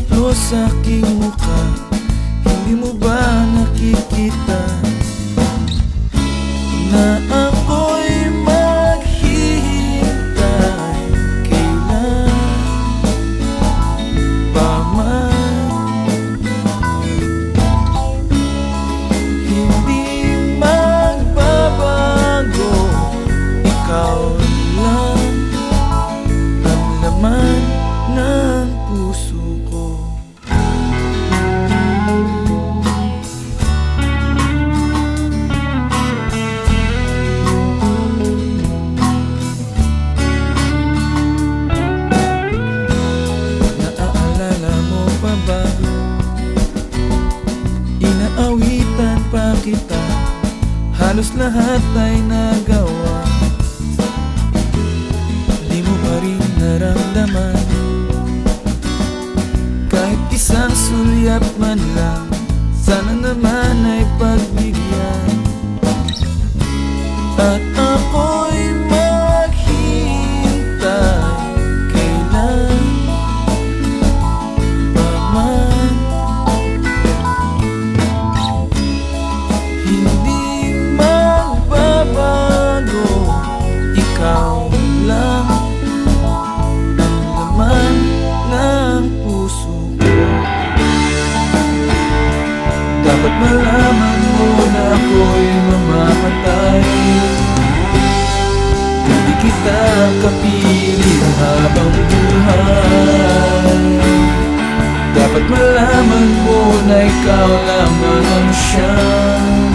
Hinahaplos sa aking mukha Hindi mo ba nakikita? Na Halos lahat ay nagawa. Di mo pa rin naramdaman? Kahit isang sulyap man lang Sana naman ay malaman mo na ako'y mamamatay. Hindi kita kapiling habang buhay. Dapat malaman mo na ikaw lamang ang siyang